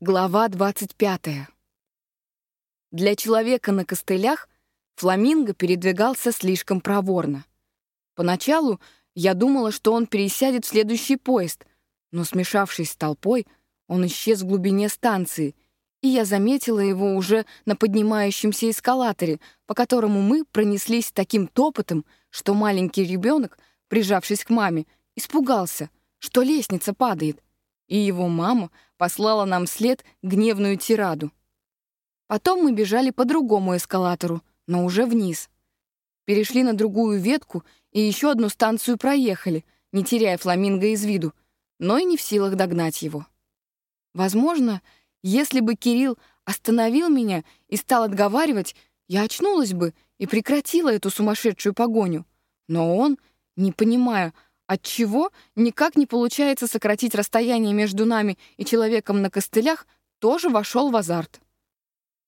Глава 25. Для человека на костылях фламинго передвигался слишком проворно. Поначалу я думала, что он пересядет в следующий поезд, но, смешавшись с толпой, он исчез в глубине станции, и я заметила его уже на поднимающемся эскалаторе, по которому мы пронеслись таким топотом, что маленький ребенок, прижавшись к маме, испугался, что лестница падает, и его мама послала нам вслед гневную тираду. Потом мы бежали по другому эскалатору, но уже вниз. Перешли на другую ветку и еще одну станцию проехали, не теряя фламинго из виду, но и не в силах догнать его. Возможно, если бы Кирилл остановил меня и стал отговаривать, я очнулась бы и прекратила эту сумасшедшую погоню. Но он, не понимая, Отчего никак не получается сократить расстояние между нами и человеком на костылях, тоже вошел в азарт.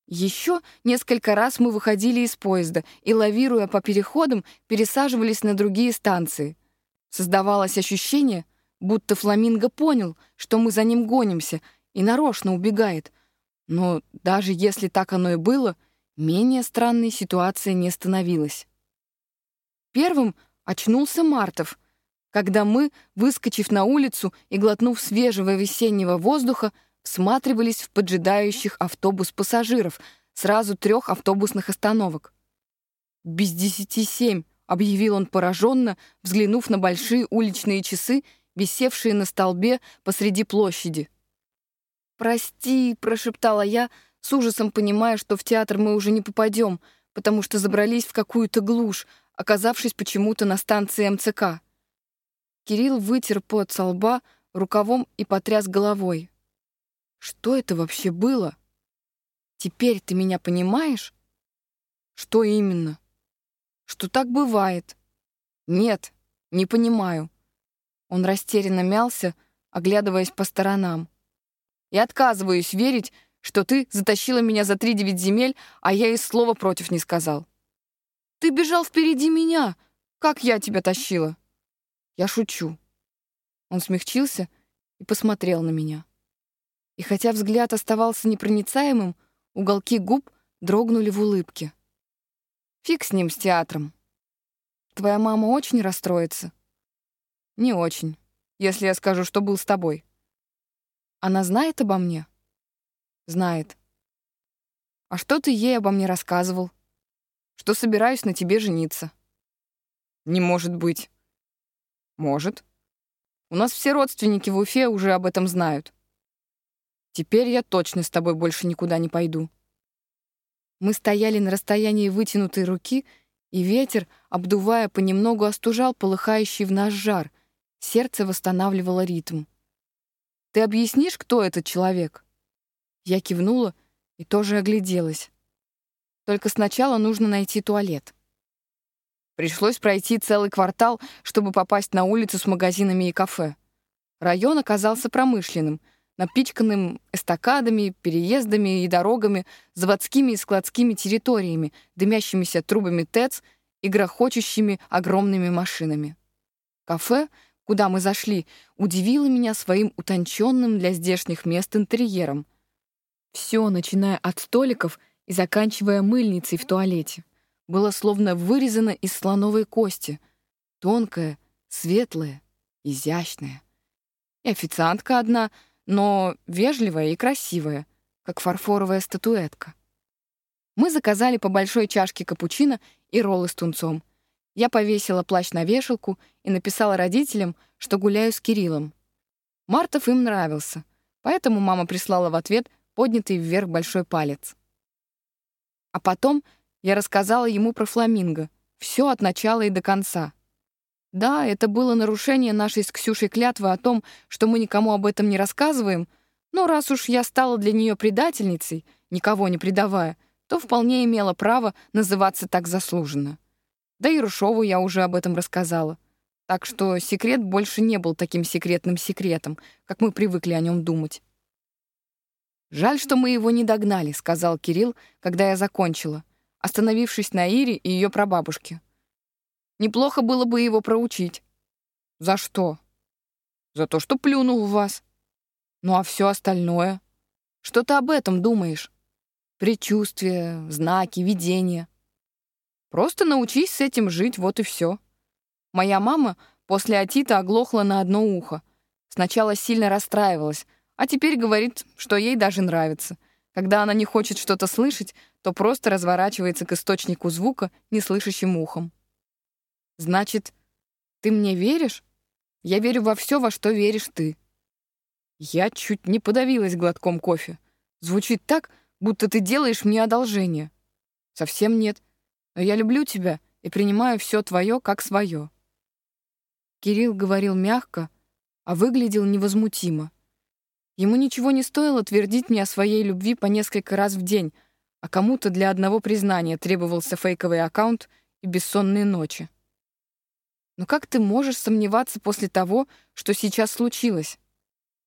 Еще несколько раз мы выходили из поезда и, лавируя по переходам, пересаживались на другие станции. Создавалось ощущение, будто фламинго понял, что мы за ним гонимся, и нарочно убегает. Но даже если так оно и было, менее странной ситуация не становилась. Первым очнулся Мартов — когда мы, выскочив на улицу и глотнув свежего весеннего воздуха, всматривались в поджидающих автобус пассажиров сразу трех автобусных остановок. «Без десяти семь», — объявил он пораженно, взглянув на большие уличные часы, висевшие на столбе посреди площади. «Прости», — прошептала я, с ужасом понимая, что в театр мы уже не попадем, потому что забрались в какую-то глушь, оказавшись почему-то на станции МЦК. Кирилл вытер пот со лба рукавом и потряс головой. Что это вообще было? Теперь ты меня понимаешь? Что именно? Что так бывает? Нет, не понимаю. Он растерянно мялся, оглядываясь по сторонам. Я отказываюсь верить, что ты затащила меня за три девять земель, а я и слова против не сказал. Ты бежал впереди меня. Как я тебя тащила? Я шучу. Он смягчился и посмотрел на меня. И хотя взгляд оставался непроницаемым, уголки губ дрогнули в улыбке. Фиг с ним, с театром. Твоя мама очень расстроится? Не очень, если я скажу, что был с тобой. Она знает обо мне? Знает. А что ты ей обо мне рассказывал? Что собираюсь на тебе жениться? Не может быть. Может. У нас все родственники в Уфе уже об этом знают. Теперь я точно с тобой больше никуда не пойду. Мы стояли на расстоянии вытянутой руки, и ветер, обдувая, понемногу остужал полыхающий в нас жар. Сердце восстанавливало ритм. «Ты объяснишь, кто этот человек?» Я кивнула и тоже огляделась. Только сначала нужно найти туалет. Пришлось пройти целый квартал, чтобы попасть на улицу с магазинами и кафе. Район оказался промышленным, напичканным эстакадами, переездами и дорогами, заводскими и складскими территориями, дымящимися трубами ТЭЦ и грохочущими огромными машинами. Кафе, куда мы зашли, удивило меня своим утонченным для здешних мест интерьером. Все, начиная от столиков и заканчивая мыльницей в туалете было словно вырезано из слоновой кости, тонкое, светлое, изящное. И официантка одна, но вежливая и красивая, как фарфоровая статуэтка. Мы заказали по большой чашке капучино и роллы с тунцом. Я повесила плащ на вешалку и написала родителям, что гуляю с Кириллом. Мартов им нравился, поэтому мама прислала в ответ поднятый вверх большой палец. А потом я рассказала ему про фламинго. Все от начала и до конца. Да, это было нарушение нашей с Ксюшей клятвы о том, что мы никому об этом не рассказываем, но раз уж я стала для нее предательницей, никого не предавая, то вполне имела право называться так заслуженно. Да и Рушову я уже об этом рассказала. Так что секрет больше не был таким секретным секретом, как мы привыкли о нем думать. «Жаль, что мы его не догнали», — сказал Кирилл, когда я закончила остановившись на Ире и ее прабабушке. Неплохо было бы его проучить. За что? За то, что плюнул в вас. Ну а все остальное? Что ты об этом думаешь? Предчувствия, знаки, видения. Просто научись с этим жить, вот и все. Моя мама после отита оглохла на одно ухо. Сначала сильно расстраивалась, а теперь говорит, что ей даже нравится. Когда она не хочет что-то слышать, то просто разворачивается к источнику звука неслышащим ухом. Значит, ты мне веришь? Я верю во все, во что веришь ты. Я чуть не подавилась глотком кофе. Звучит так, будто ты делаешь мне одолжение. Совсем нет. Но я люблю тебя и принимаю все твое как свое. Кирилл говорил мягко, а выглядел невозмутимо. Ему ничего не стоило твердить мне о своей любви по несколько раз в день, а кому-то для одного признания требовался фейковый аккаунт и бессонные ночи. Но как ты можешь сомневаться после того, что сейчас случилось?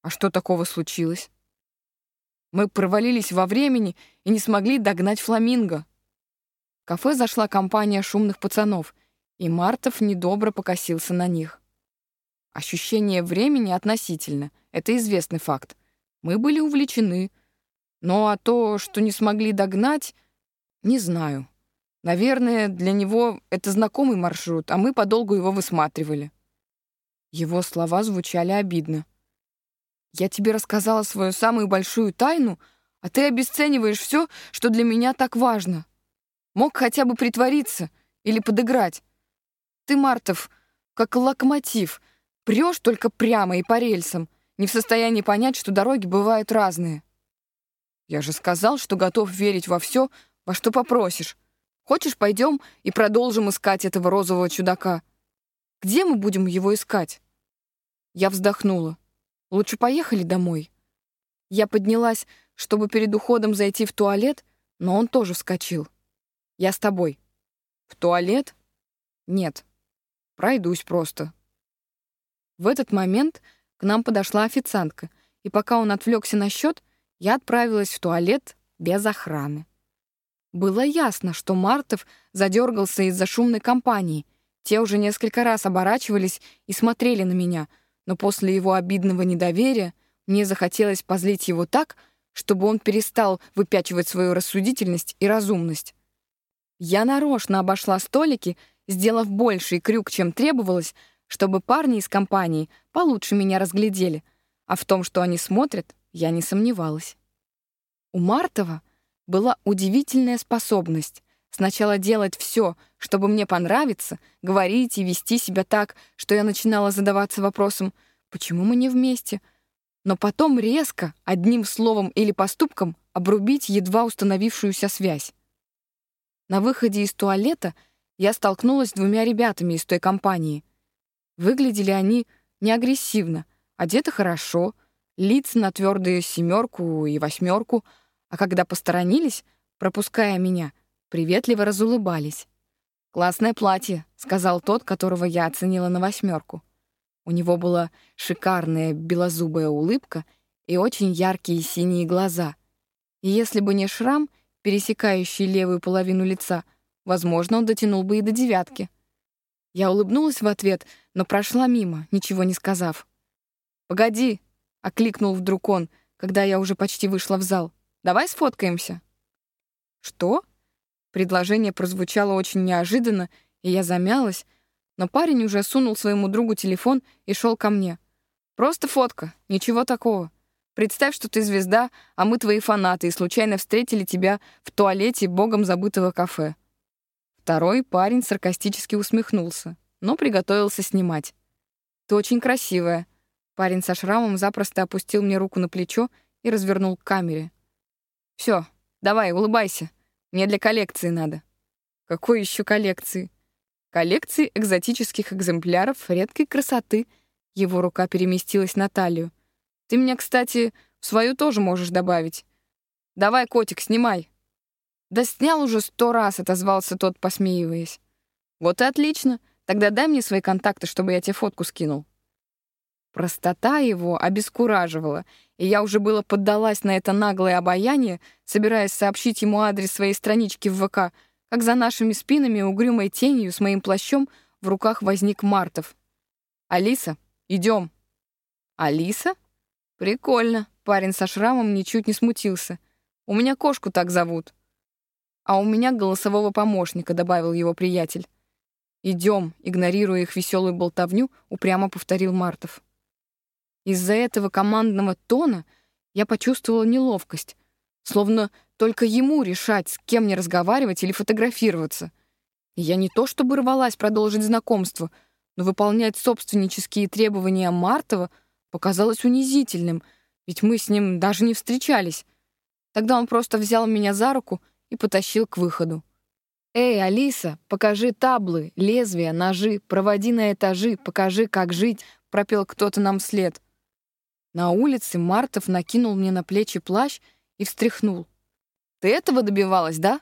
А что такого случилось? Мы провалились во времени и не смогли догнать фламинго. В кафе зашла компания шумных пацанов, и Мартов недобро покосился на них. Ощущение времени относительно — это известный факт. Мы были увлечены. Ну а то, что не смогли догнать, не знаю. Наверное, для него это знакомый маршрут, а мы подолгу его высматривали. Его слова звучали обидно. «Я тебе рассказала свою самую большую тайну, а ты обесцениваешь все, что для меня так важно. Мог хотя бы притвориться или подыграть. Ты, Мартов, как локомотив, прешь только прямо и по рельсам, не в состоянии понять, что дороги бывают разные. Я же сказал, что готов верить во все, во что попросишь. Хочешь, пойдем и продолжим искать этого розового чудака? Где мы будем его искать? Я вздохнула. Лучше поехали домой. Я поднялась, чтобы перед уходом зайти в туалет, но он тоже вскочил. Я с тобой. В туалет? Нет. Пройдусь просто. В этот момент к нам подошла официантка, и пока он отвлекся на счет, я отправилась в туалет без охраны. Было ясно, что Мартов задергался из-за шумной компании. Те уже несколько раз оборачивались и смотрели на меня, но после его обидного недоверия мне захотелось позлить его так, чтобы он перестал выпячивать свою рассудительность и разумность. Я нарочно обошла столики, сделав больший крюк, чем требовалось, чтобы парни из компании получше меня разглядели, а в том, что они смотрят, я не сомневалась. У Мартова была удивительная способность сначала делать все, чтобы мне понравиться, говорить и вести себя так, что я начинала задаваться вопросом, почему мы не вместе, но потом резко, одним словом или поступком, обрубить едва установившуюся связь. На выходе из туалета я столкнулась с двумя ребятами из той компании — Выглядели они не агрессивно, одеты хорошо, лица на твердую семерку и восьмерку, а когда посторонились, пропуская меня, приветливо разулыбались. «Классное платье», — сказал тот, которого я оценила на восьмерку. У него была шикарная белозубая улыбка и очень яркие синие глаза. И если бы не шрам, пересекающий левую половину лица, возможно, он дотянул бы и до девятки. Я улыбнулась в ответ, но прошла мимо, ничего не сказав. «Погоди!» — окликнул вдруг он, когда я уже почти вышла в зал. «Давай сфоткаемся». «Что?» Предложение прозвучало очень неожиданно, и я замялась, но парень уже сунул своему другу телефон и шел ко мне. «Просто фотка, ничего такого. Представь, что ты звезда, а мы твои фанаты, и случайно встретили тебя в туалете богом забытого кафе. Второй парень саркастически усмехнулся, но приготовился снимать. «Ты очень красивая». Парень со шрамом запросто опустил мне руку на плечо и развернул к камере. «Все, давай, улыбайся. Мне для коллекции надо». «Какой еще коллекции?» «Коллекции экзотических экземпляров редкой красоты». Его рука переместилась на талию. «Ты меня, кстати, в свою тоже можешь добавить. Давай, котик, снимай». «Да снял уже сто раз», — отозвался тот, посмеиваясь. «Вот и отлично. Тогда дай мне свои контакты, чтобы я тебе фотку скинул». Простота его обескураживала, и я уже было поддалась на это наглое обаяние, собираясь сообщить ему адрес своей странички в ВК, как за нашими спинами угрюмой тенью с моим плащом в руках возник Мартов. «Алиса, идем». «Алиса?» Прикольно. Парень со шрамом ничуть не смутился. У меня кошку так зовут. А у меня голосового помощника, добавил его приятель. Идем, игнорируя их веселую болтовню, упрямо повторил Мартов. Из-за этого командного тона я почувствовала неловкость, словно только ему решать, с кем мне разговаривать или фотографироваться. И я не то чтобы рвалась продолжить знакомство, но выполнять собственнические требования Мартова показалось унизительным, ведь мы с ним даже не встречались. Тогда он просто взял меня за руку и потащил к выходу. «Эй, Алиса, покажи таблы, лезвия, ножи, проводи на этажи, покажи, как жить», — пропел кто-то нам вслед. На улице Мартов накинул мне на плечи плащ и встряхнул. «Ты этого добивалась, да?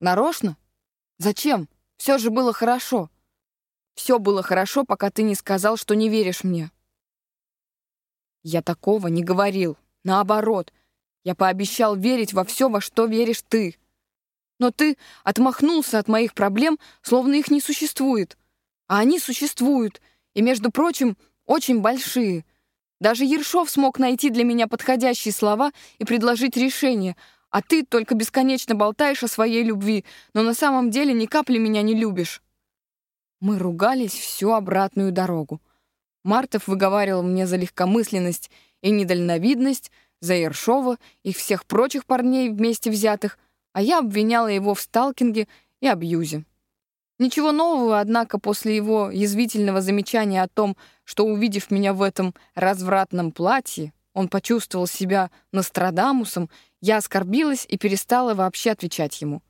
Нарочно? Зачем? Все же было хорошо. Все было хорошо, пока ты не сказал, что не веришь мне». Я такого не говорил. Наоборот, я пообещал верить во все, во что веришь ты. Но ты отмахнулся от моих проблем, словно их не существует. А они существуют, и, между прочим, очень большие — даже Ершов смог найти для меня подходящие слова и предложить решение, а ты только бесконечно болтаешь о своей любви, но на самом деле ни капли меня не любишь. Мы ругались всю обратную дорогу. Мартов выговаривал мне за легкомысленность и недальновидность, за Ершова и всех прочих парней вместе взятых, а я обвиняла его в сталкинге и абьюзе. Ничего нового, однако, после его язвительного замечания о том, что, увидев меня в этом развратном платье, он почувствовал себя Нострадамусом, я оскорбилась и перестала вообще отвечать ему.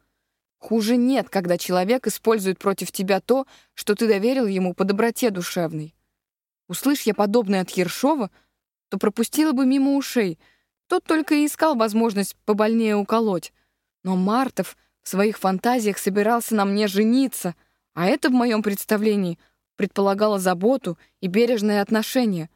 Хуже нет, когда человек использует против тебя то, что ты доверил ему по доброте душевной. Услышь я подобное от Ершова, то пропустила бы мимо ушей. Тот только и искал возможность побольнее уколоть. Но Мартов в своих фантазиях собирался на мне жениться, а это в моем представлении предполагало заботу и бережное отношение.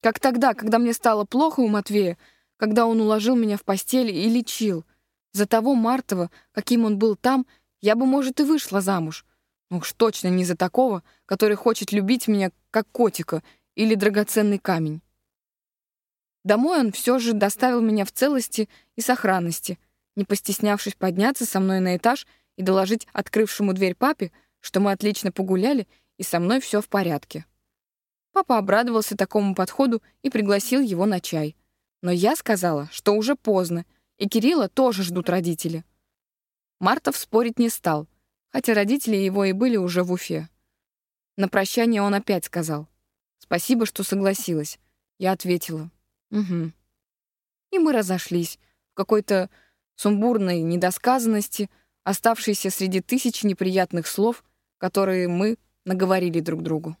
Как тогда, когда мне стало плохо у Матвея, когда он уложил меня в постель и лечил. За того Мартова, каким он был там, я бы, может, и вышла замуж. Но уж точно не за такого, который хочет любить меня, как котика или драгоценный камень. Домой он все же доставил меня в целости и сохранности — не постеснявшись подняться со мной на этаж и доложить открывшему дверь папе, что мы отлично погуляли и со мной все в порядке. Папа обрадовался такому подходу и пригласил его на чай. Но я сказала, что уже поздно, и Кирилла тоже ждут родители. Мартов спорить не стал, хотя родители его и были уже в Уфе. На прощание он опять сказал. «Спасибо, что согласилась». Я ответила. «Угу». И мы разошлись в какой-то сумбурной недосказанности, оставшейся среди тысяч неприятных слов, которые мы наговорили друг другу.